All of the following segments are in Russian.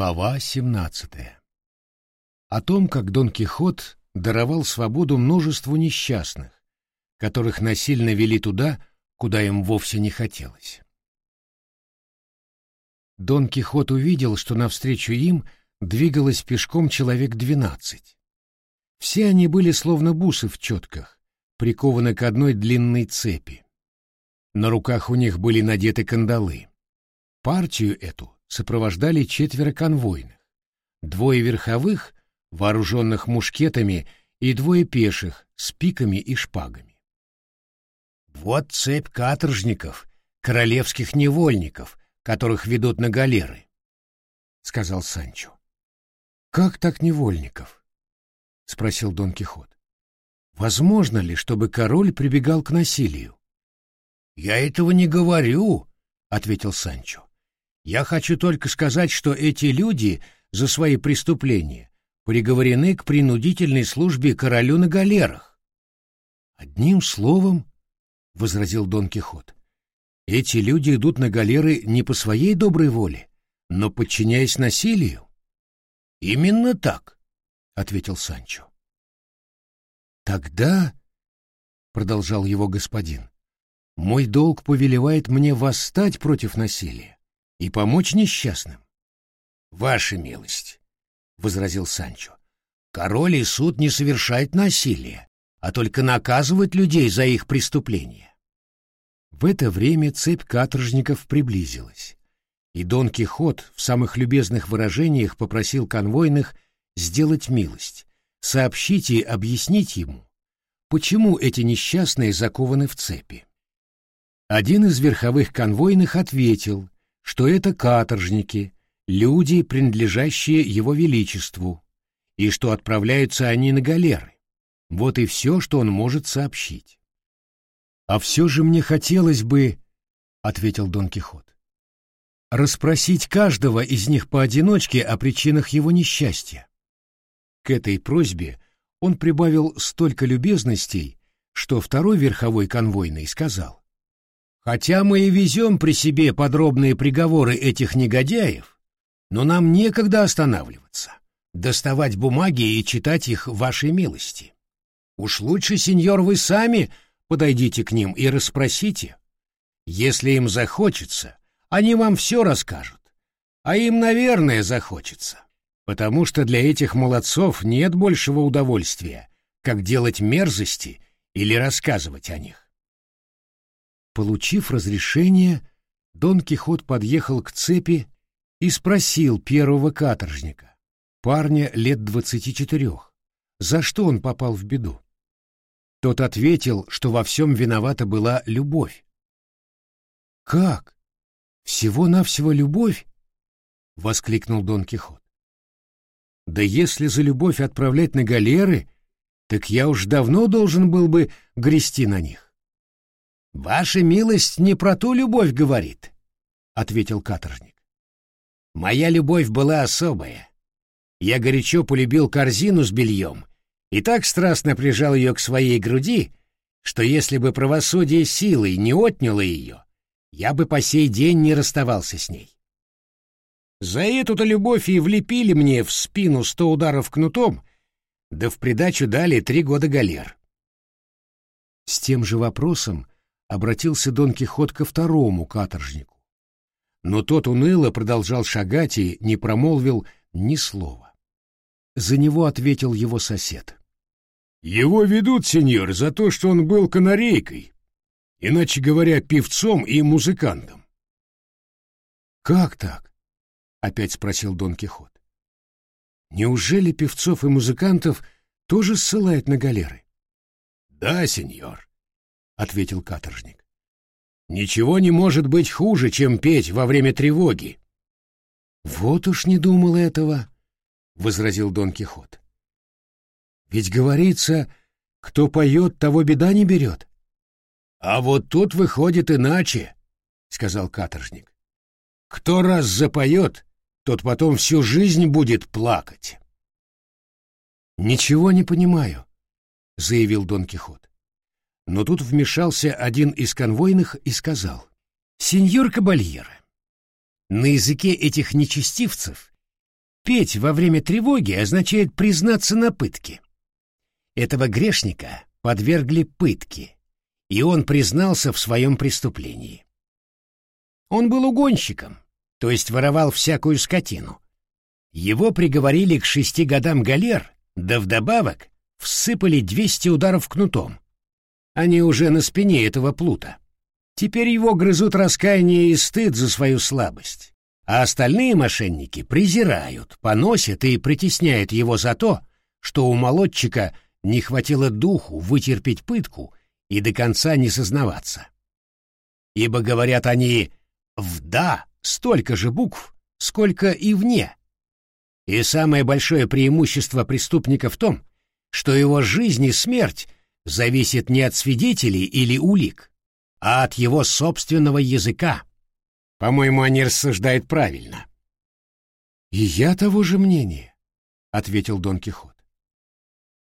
Глава 17. О том, как Дон Кихот даровал свободу множеству несчастных, которых насильно вели туда, куда им вовсе не хотелось. Дон Кихот увидел, что навстречу им двигалось пешком человек двенадцать. Все они были словно бусы в четках, прикованы к одной длинной цепи. На руках у них были надеты кандалы. Партию эту сопровождали четверо конвойных, двое верховых, вооруженных мушкетами, и двое пеших с пиками и шпагами. «Вот цепь каторжников, королевских невольников, которых ведут на галеры», — сказал Санчо. «Как так невольников?» — спросил Дон Кихот. «Возможно ли, чтобы король прибегал к насилию?» «Я этого не говорю», — ответил Санчо. Я хочу только сказать, что эти люди за свои преступления приговорены к принудительной службе королю на галерах. Одним словом, — возразил Дон Кихот, — эти люди идут на галеры не по своей доброй воле, но подчиняясь насилию. — Именно так, — ответил Санчо. — Тогда, — продолжал его господин, — мой долг повелевает мне восстать против насилия и помочь несчастным. — Ваша милость, — возразил Санчо, — король и суд не совершают насилия, а только наказывают людей за их преступления. В это время цепь каторжников приблизилась, и Дон Кихот в самых любезных выражениях попросил конвойных сделать милость, сообщить и объяснить ему, почему эти несчастные закованы в цепи. Один из верховых конвойных ответил, что это каторжники, люди, принадлежащие его величеству, и что отправляются они на галеры. Вот и все, что он может сообщить. «А все же мне хотелось бы», — ответил Дон Кихот, — «расспросить каждого из них поодиночке о причинах его несчастья». К этой просьбе он прибавил столько любезностей, что второй верховой конвойный сказал, Хотя мы и везем при себе подробные приговоры этих негодяев, но нам некогда останавливаться, доставать бумаги и читать их вашей милости. Уж лучше, сеньор, вы сами подойдите к ним и расспросите. Если им захочется, они вам все расскажут, а им, наверное, захочется, потому что для этих молодцов нет большего удовольствия, как делать мерзости или рассказывать о них. Получив разрешение, Дон Кихот подъехал к цепи и спросил первого каторжника, парня лет двадцати четырех, за что он попал в беду. Тот ответил, что во всем виновата была любовь. «Как? Всего-навсего любовь?» — воскликнул Дон Кихот. «Да если за любовь отправлять на галеры, так я уж давно должен был бы грести на них». «Ваша милость не про ту любовь говорит», — ответил каторжник. «Моя любовь была особая. Я горячо полюбил корзину с бельем и так страстно прижал ее к своей груди, что если бы правосудие силой не отняло ее, я бы по сей день не расставался с ней. За эту-то любовь и влепили мне в спину сто ударов кнутом, да в придачу дали три года галер». С тем же вопросом обратился Дон Кихот ко второму каторжнику. Но тот уныло продолжал шагать и не промолвил ни слова. За него ответил его сосед. «Его ведут, сеньор, за то, что он был канарейкой, иначе говоря, певцом и музыкантом». «Как так?» — опять спросил Дон Кихот. «Неужели певцов и музыкантов тоже ссылают на галеры?» «Да, сеньор ответил каторжник. Ничего не может быть хуже, чем петь во время тревоги. Вот уж не думал этого, возразил Дон Кихот. Ведь говорится, кто поет, того беда не берет. А вот тут выходит иначе, сказал каторжник. Кто раз запоет, тот потом всю жизнь будет плакать. Ничего не понимаю, заявил Дон Кихот. Но тут вмешался один из конвойных и сказал, «Сеньор Кабальера, на языке этих нечестивцев Петь во время тревоги означает признаться на пытке. Этого грешника подвергли пытке, и он признался в своем преступлении. Он был угонщиком, то есть воровал всякую скотину. Его приговорили к шести годам галер, да вдобавок всыпали двести ударов кнутом. Они уже на спине этого плута. Теперь его грызут раскаяние и стыд за свою слабость, а остальные мошенники презирают, поносят и притесняют его за то, что у молодчика не хватило духу вытерпеть пытку и до конца не сознаваться. Ибо, говорят они, в «да» столько же букв, сколько и вне. И самое большое преимущество преступника в том, что его жизнь и смерть зависит не от свидетелей или улик, а от его собственного языка. По-моему, они рассуждают правильно. «И я того же мнения», — ответил Дон Кихот.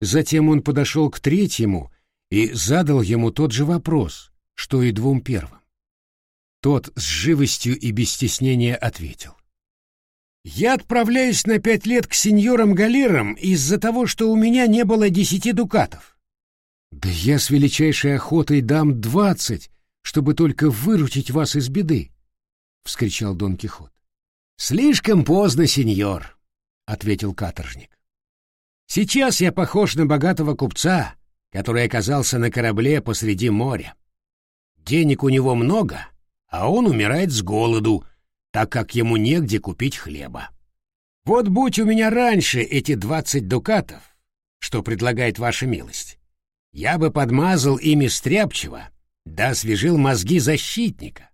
Затем он подошел к третьему и задал ему тот же вопрос, что и двум первым. Тот с живостью и без стеснения ответил. «Я отправляюсь на пять лет к сеньорам Галерам из-за того, что у меня не было десяти дукатов». «Да я с величайшей охотой дам двадцать, чтобы только выручить вас из беды», — вскричал Дон Кихот. «Слишком поздно, сеньор», — ответил каторжник. Сейчас я похож на богатого купца, который оказался на корабле посреди моря. Денег у него много, а он умирает с голоду, так как ему негде купить хлеба. Вот будь у меня раньше эти двадцать дукатов, что предлагает ваша милость, я бы подмазал ими стряпчиво, да освежил мозги защитника,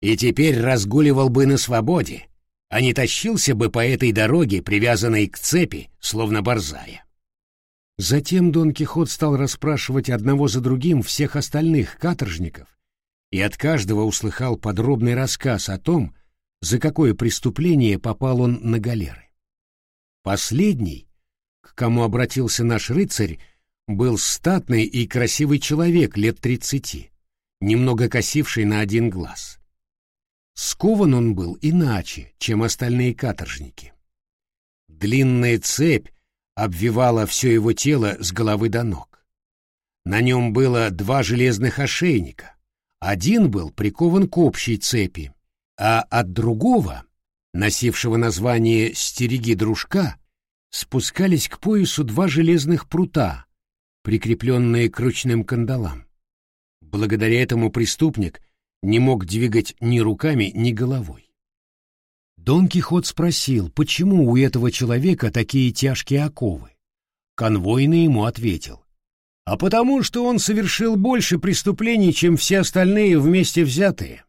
и теперь разгуливал бы на свободе, а не тащился бы по этой дороге, привязанной к цепи, словно борзая. Затем Дон Кихот стал расспрашивать одного за другим всех остальных каторжников и от каждого услыхал подробный рассказ о том, за какое преступление попал он на галеры. Последний, к кому обратился наш рыцарь, был статный и красивый человек лет тридцати, немного косивший на один глаз. Скован он был иначе, чем остальные каторжники. Длинная цепь обвивала все его тело с головы до ног. На нем было два железных ошейника. Один был прикован к общей цепи, а от другого, носившего название «стереги дружка», спускались к поясу два железных прута, прикрепленные к ручным кандалам. Благодаря этому преступник — не мог двигать ни руками, ни головой. Дон Кихот спросил, почему у этого человека такие тяжкие оковы. Конвойный ему ответил. А потому, что он совершил больше преступлений, чем все остальные вместе взятые.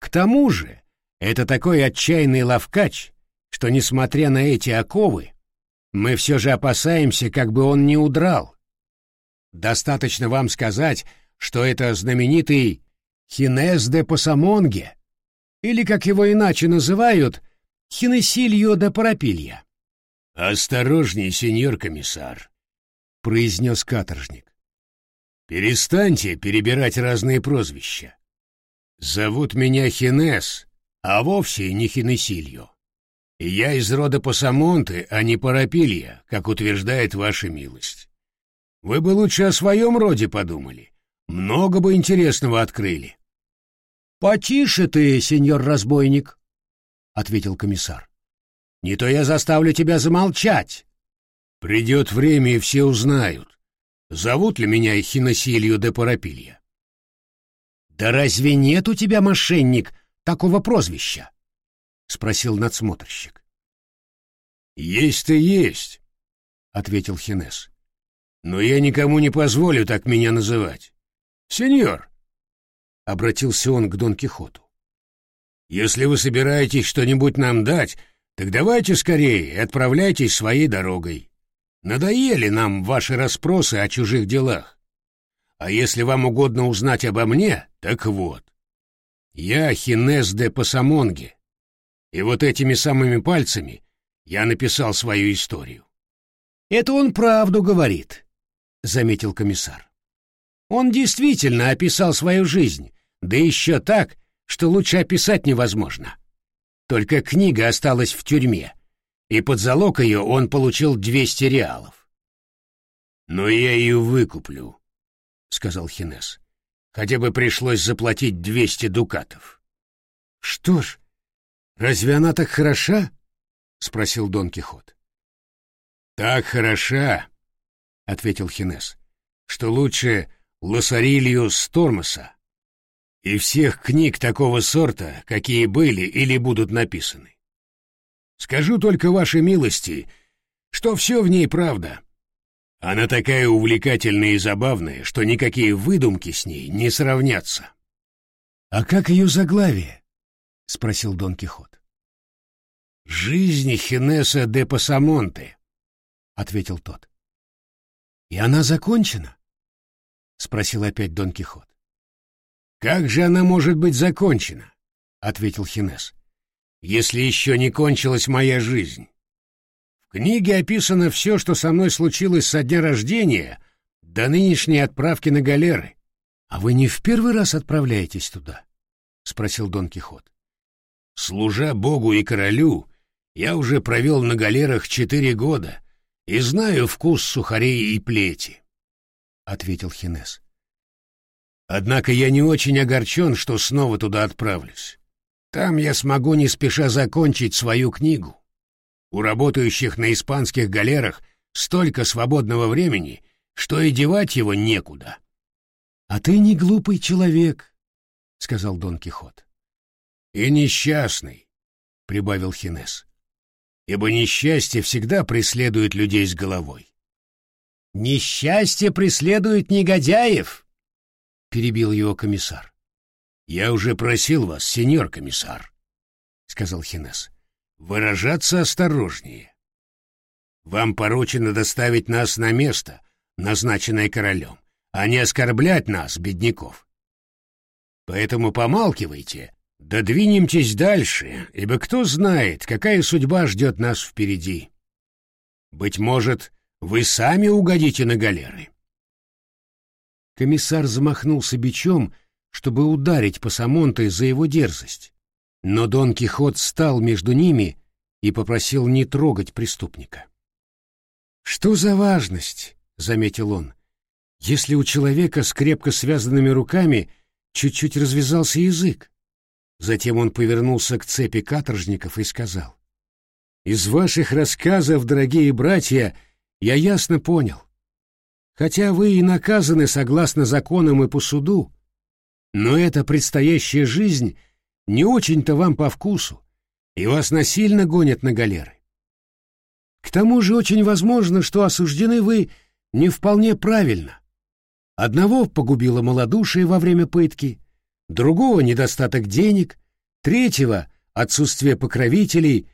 К тому же, это такой отчаянный ловкач, что, несмотря на эти оковы, мы все же опасаемся, как бы он не удрал. Достаточно вам сказать, что это знаменитый Хинес де Пасамонге, или, как его иначе называют, Хинесильо де Парапилья. «Осторожней, сеньор комиссар», — произнес каторжник. «Перестаньте перебирать разные прозвища. Зовут меня Хинес, а вовсе не Хинесильо. Я из рода Пасамонты, а не Парапилья, как утверждает ваша милость. Вы бы лучше о своем роде подумали. Много бы интересного открыли. «Потише ты, сеньор разбойник», — ответил комиссар. «Не то я заставлю тебя замолчать». «Придет время, и все узнают. Зовут ли меня Хиносилью де Парапилья?» «Да разве нет у тебя, мошенник, такого прозвища?» — спросил надсмотрщик. «Есть-то есть», — ответил Хинес. «Но я никому не позволю так меня называть. Сеньор, — обратился он к Дон Кихоту. «Если вы собираетесь что-нибудь нам дать, так давайте скорее и отправляйтесь своей дорогой. Надоели нам ваши расспросы о чужих делах. А если вам угодно узнать обо мне, так вот. Я Хинес де Пасамонге, и вот этими самыми пальцами я написал свою историю». «Это он правду говорит», — заметил комиссар. Он действительно описал свою жизнь, да еще так, что лучше описать невозможно. Только книга осталась в тюрьме, и под залог ее он получил двести реалов. «Но я ее выкуплю», — сказал Хинес. «Хотя бы пришлось заплатить двести дукатов». «Что ж, разве она так хороша?» — спросил Дон Кихот. «Так хороша», — ответил Хинес, — «что лучше Лосарилью Стормоса и всех книг такого сорта, какие были или будут написаны. Скажу только вашей милости, что все в ней правда. Она такая увлекательная и забавная, что никакие выдумки с ней не сравнятся. — А как ее заглавие? — спросил Дон Кихот. — «Жизнь Хинеса де Пасамонте», — ответил тот. «И она закончена?» — спросил опять Дон Кихот. «Как же она может быть закончена?» — ответил Хинес. «Если еще не кончилась моя жизнь. В книге описано все, что со мной случилось со дня рождения до нынешней отправки на галеры. А вы не в первый раз отправляетесь туда?» — спросил Дон Кихот. «Служа Богу и королю, я уже провел на галерах четыре года и знаю вкус сухарей и плети», — ответил Хинес. Однако я не очень огорчен, что снова туда отправлюсь. Там я смогу не спеша закончить свою книгу. У работающих на испанских галерах столько свободного времени, что и девать его некуда. — А ты не глупый человек, — сказал Дон Кихот. — И несчастный, — прибавил Хинес, — ибо несчастье всегда преследует людей с головой. — Несчастье преследует негодяев, перебил его комиссар. «Я уже просил вас, сеньор комиссар», — сказал Хинес, — «выражаться осторожнее. Вам поручено доставить нас на место, назначенное королем, а не оскорблять нас, бедняков. Поэтому помалкивайте, да двинемтесь дальше, ибо кто знает, какая судьба ждет нас впереди. Быть может, вы сами угодите на галеры. Комиссар замахнулся бичом, чтобы ударить Пасамонте за его дерзость. Но Дон Кихот стал между ними и попросил не трогать преступника. «Что за важность?» — заметил он. «Если у человека с крепко связанными руками чуть-чуть развязался язык». Затем он повернулся к цепи каторжников и сказал. «Из ваших рассказов, дорогие братья, я ясно понял. Хотя вы и наказаны согласно законам и по суду, но эта предстоящая жизнь не очень-то вам по вкусу, и вас насильно гонят на галеры. К тому же очень возможно, что осуждены вы не вполне правильно. Одного погубило малодушие во время пытки, другого — недостаток денег, третьего — отсутствие покровителей,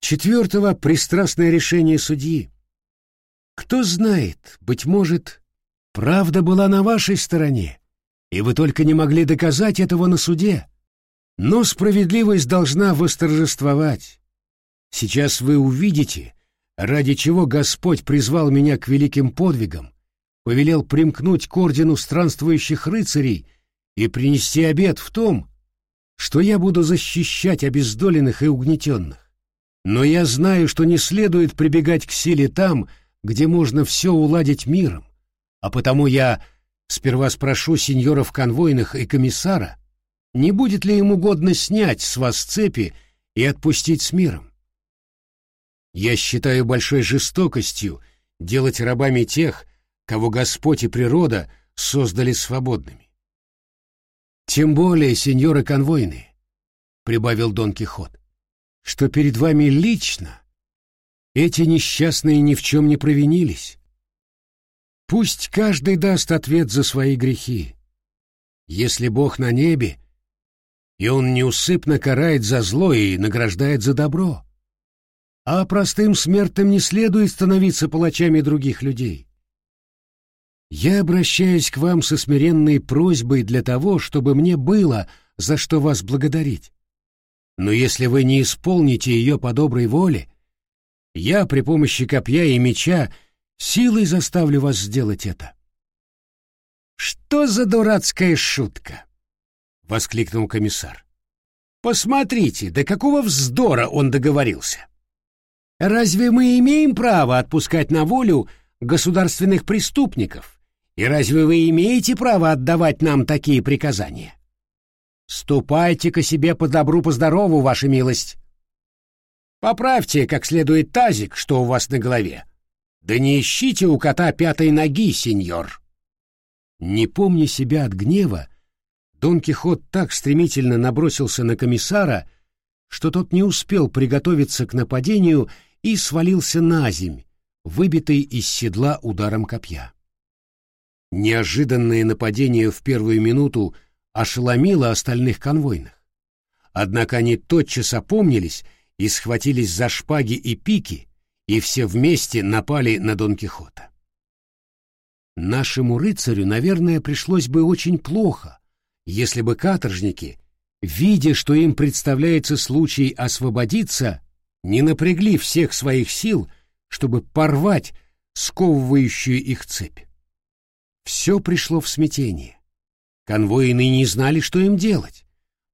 четвертого — пристрастное решение судьи. Кто знает, быть может, правда была на вашей стороне, и вы только не могли доказать этого на суде. Но справедливость должна восторжествовать. Сейчас вы увидите, ради чего Господь призвал меня к великим подвигам, повелел примкнуть к ордену странствующих рыцарей и принести обет в том, что я буду защищать обездоленных и угнетенных. Но я знаю, что не следует прибегать к силе там, где можно все уладить миром, а потому я сперва спрошу сеньоров конвойных и комиссара, не будет ли им угодно снять с вас цепи и отпустить с миром. Я считаю большой жестокостью делать рабами тех, кого Господь и природа создали свободными. Тем более, сеньоры конвойные, — прибавил Дон Кихот, — что перед вами лично эти несчастные ни в чем не провинились. Пусть каждый даст ответ за свои грехи. Если Бог на небе, и Он неусыпно карает за зло и награждает за добро, а простым смертным не следует становиться палачами других людей. Я обращаюсь к вам со смиренной просьбой для того, чтобы мне было за что вас благодарить. Но если вы не исполните ее по доброй воле, я при помощи копья и меча силой заставлю вас сделать это. Что за дурацкая шутка? воскликнул комиссар. Посмотрите, до какого вздора он договорился. Разве мы имеем право отпускать на волю государственных преступников? И разве вы имеете право отдавать нам такие приказания? Ступайте-ка себе по добру, по здорову, ваша милость. Поправьте как следует тазик, что у вас на голове. Да не ищите у кота пятой ноги, сеньор. Не помня себя от гнева, Дон Кихот так стремительно набросился на комиссара, что тот не успел приготовиться к нападению и свалился на земь, выбитый из седла ударом копья. Неожиданное нападение в первую минуту ошеломило остальных конвойных. Однако они тотчас опомнились и схватились за шпаги и пики, и все вместе напали на Дон Кихота. Нашему рыцарю, наверное, пришлось бы очень плохо, если бы каторжники, видя, что им представляется случай освободиться, не напрягли всех своих сил, чтобы порвать сковывающую их цепь. Все пришло в смятение. Конвоины не знали, что им делать.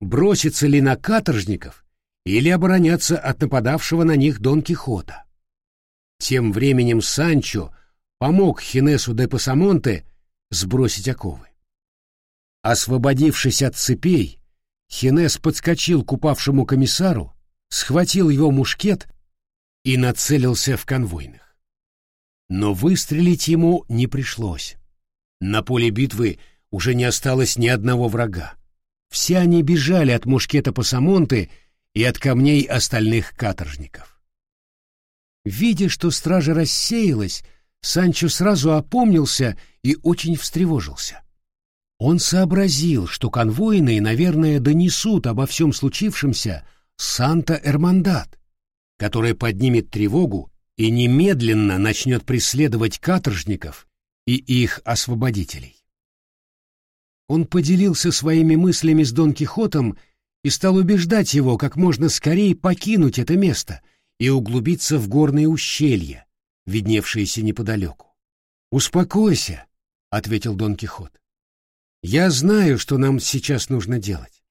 Броситься ли на каторжников или обороняться от нападавшего на них Дон Кихота. Тем временем Санчо помог Хинесу де Пасамонте сбросить оковы. Освободившись от цепей, Хинес подскочил к упавшему комиссару, схватил его мушкет и нацелился в конвойных. Но выстрелить ему не пришлось. На поле битвы уже не осталось ни одного врага. Все они бежали от мушкета Пасамонты и от камней остальных каторжников. Видя, что стража рассеялась, Санчо сразу опомнился и очень встревожился. Он сообразил, что конвойные, наверное, донесут обо всем случившемся Санта-Эрмандат, который поднимет тревогу и немедленно начнет преследовать каторжников и их освободителей. Он поделился своими мыслями с Дон Кихотом и стал убеждать его как можно скорее покинуть это место и углубиться в горные ущелья, видневшиеся неподалеку. «Успокойся», — ответил Дон Кихот. «Я знаю, что нам сейчас нужно делать».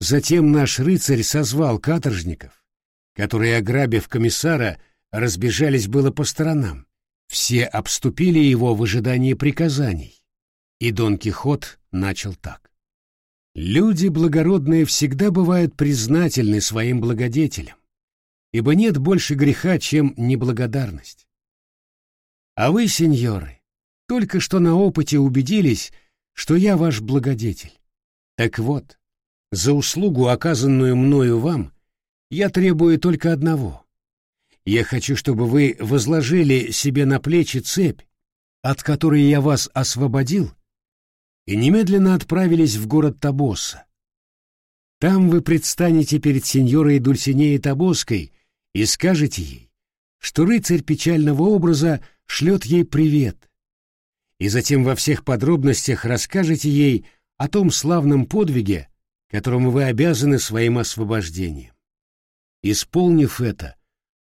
Затем наш рыцарь созвал каторжников, которые, ограбив комиссара, разбежались было по сторонам. Все обступили его в ожидании приказаний, и Дон Кихот начал так. Люди благородные всегда бывают признательны своим благодетелям, ибо нет больше греха, чем неблагодарность. А вы, сеньоры, только что на опыте убедились, что я ваш благодетель. Так вот, за услугу, оказанную мною вам, я требую только одного. Я хочу, чтобы вы возложили себе на плечи цепь, от которой я вас освободил, и немедленно отправились в город Табоса. Там вы предстанете перед сеньорой Дульсинеей Табоской и скажете ей, что рыцарь печального образа шлет ей привет, и затем во всех подробностях расскажете ей о том славном подвиге, которому вы обязаны своим освобождением. Исполнив это,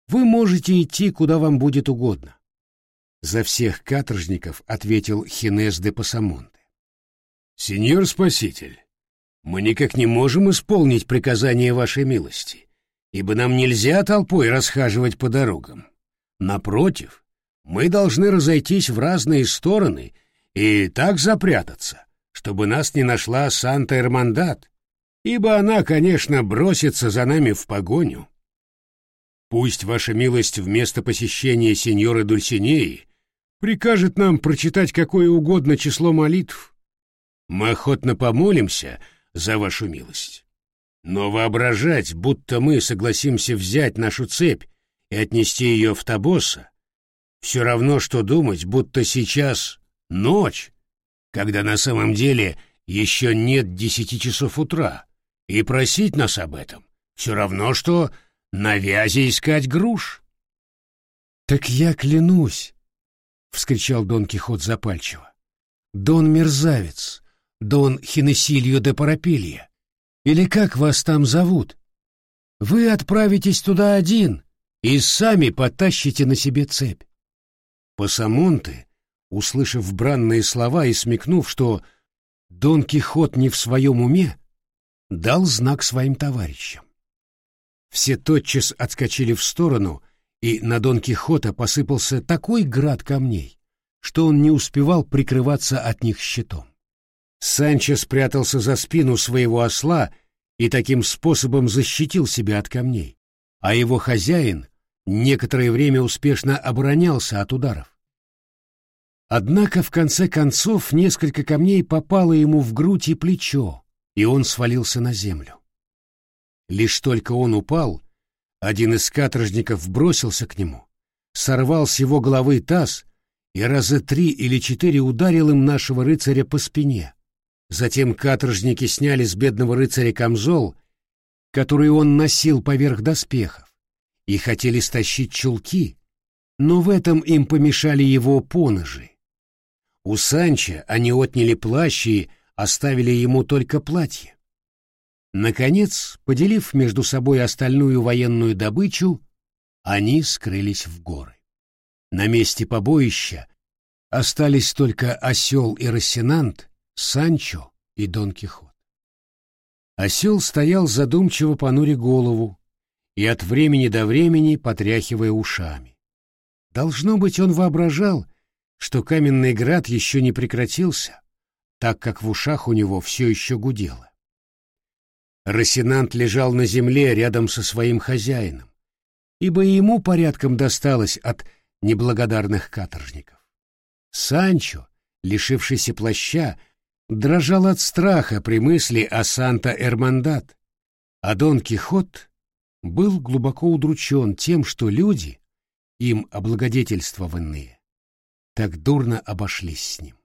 вы можете идти, куда вам будет угодно. За всех каторжников ответил Хинес де Пасамон. «Сеньор Спаситель, мы никак не можем исполнить приказание вашей милости, ибо нам нельзя толпой расхаживать по дорогам. Напротив, мы должны разойтись в разные стороны и так запрятаться, чтобы нас не нашла Санта-Эрмандат, ибо она, конечно, бросится за нами в погоню. Пусть ваша милость вместо посещения сеньоры Дульсинеи прикажет нам прочитать какое угодно число молитв, мы охотно помолимся за вашу милость. Но воображать, будто мы согласимся взять нашу цепь и отнести ее в Табоса, все равно, что думать, будто сейчас ночь, когда на самом деле еще нет десяти часов утра, и просить нас об этом, все равно, что на вязи искать груш. — Так я клянусь, — вскричал Дон Кихот запальчиво. — Дон мерзавец, Дон Хинесилью де Парапилья, или как вас там зовут, вы отправитесь туда один и сами потащите на себе цепь. Пасамонте, услышав бранные слова и смекнув, что Дон Кихот не в своем уме, дал знак своим товарищам. Все тотчас отскочили в сторону и на Дон Кихота посыпался такой град камней, что он не успевал прикрываться от них щитом. Санчо спрятался за спину своего осла и таким способом защитил себя от камней, а его хозяин некоторое время успешно оборонялся от ударов. Однако в конце концов несколько камней попало ему в грудь и плечо, и он свалился на землю. Лишь только он упал, один из каторжников бросился к нему, сорвал с его головы таз и раза три или четыре ударил им нашего рыцаря по спине. Затем каторжники сняли с бедного рыцаря камзол, который он носил поверх доспехов, и хотели стащить чулки, но в этом им помешали его поножи. У Санча они отняли плащ и оставили ему только платье. Наконец, поделив между собой остальную военную добычу, они скрылись в горы. На месте побоища остались только осел и Рассенант, Санчо и Дон Кихот. Осел стоял задумчиво понуря голову и от времени до времени потряхивая ушами. Должно быть, он воображал, что каменный град еще не прекратился, так как в ушах у него все еще гудело. Росинант лежал на земле рядом со своим хозяином, ибо ему порядком досталось от неблагодарных каторжников. Санчо, лишившийся плаща, дрожал от страха при мысли о Санта-Эрмандат, а Дон Кихот был глубоко удручен тем, что люди, им облагодетельствованные, так дурно обошлись с ним.